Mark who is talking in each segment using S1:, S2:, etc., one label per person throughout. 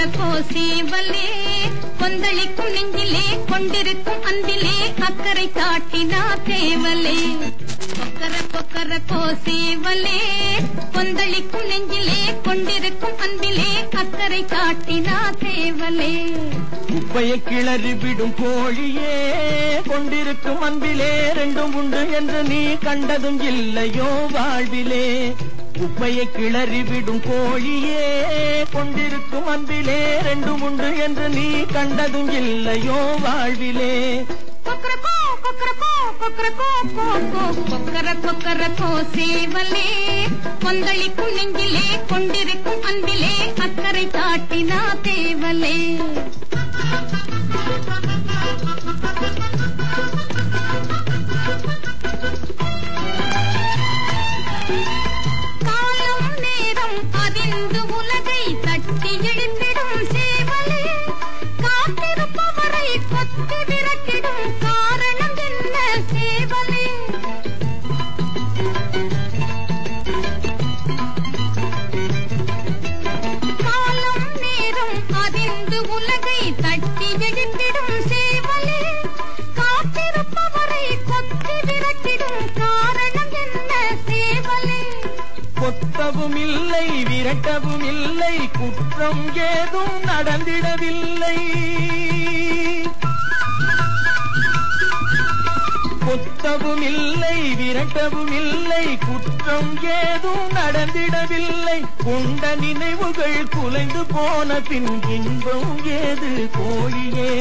S1: கொக்கர வல்லே கொந்தளிக்கும் நெஞ்சிலே கொண்டிருக்கும் அன்பிலே அக்கறை காட்டினா தேவலே பொக்கர பொக்கர கொக்கர வல்லே கொந்தளிக்கும் நெஞ்சிலே கொண்டிருக்கும் அன்பிலே அக்கறை காட்டினா தேவலே
S2: குப்பையை கிளறி விடும் கோழியே கொண்டிருக்கும் அன்பிலே ரெண்டும் உண்டு என்று நீ கண்டதும் இல்லையோ வாழ்விலே. குப்பையை கிளறிவிடும் கோழியே கொண்டிருக்கும் அன்பிலே ரெண்டும் உண்டு என்று நீ கண்டதும் இல்லையோ வாழ்விலே.
S1: கொக்கர கொக்கர கோ சேவலே கொந்தளிக்கும் நெஞ்சிலே கொண்டிருக்கும் தட்டி
S2: கொத்தவும் இல்லை விரட்டவும் இல்லை குற்றம் ஏதும் நடந்திடவில்லை. விரட்டவும் இல்லை விரட்டவும் இல்லை குற்றம் ஏதும் நடந்திடவில்லை. கொண்ட நினைவுகள் குலைந்து போன பின் இன்பம் ஏது கோழியே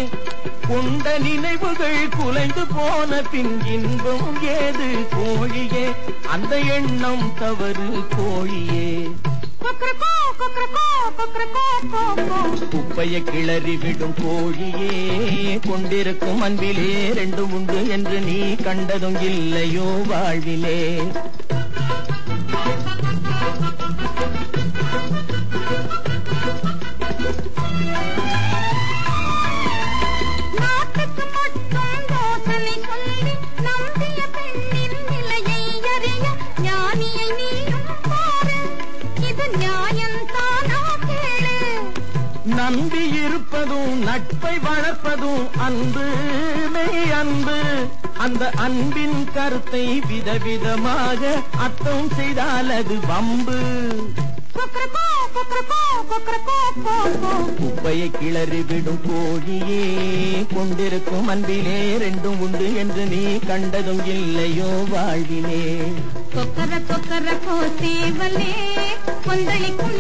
S2: கொண்ட நினைவுகள் குலைந்து போன பின் இன்பம் ஏது கோழியே அந்த எண்ணம் தவறு கோழியே
S1: கொக்கரக்கோ
S2: குப்பையை கிளறி விடும் கோழியே கொண்டிருக்கும் அன்பிலே ரெண்டு உண்டு என்று நீ கண்டதும் இல்லையோ வாழ்விலே. நம்பி இருப்பதும் நட்பை வளர்ப்பதும் அன்பு மெய் அன்பு. அந்த அன்பின் கருத்தை விதவிதமாக அர்த்தம் செய்தால் அது வம்பு.
S1: கோ கோ
S2: குப்பையை கிளறி விடும் கோழியே கொண்டிருக்கும் அன்பிலே ரெண்டும் உண்டு என்று நீ கண்டதும் இல்லையோ வாழ்விலே.
S1: கொக்கர கொக்கர கோசேவலே கொந்தளிக்கும்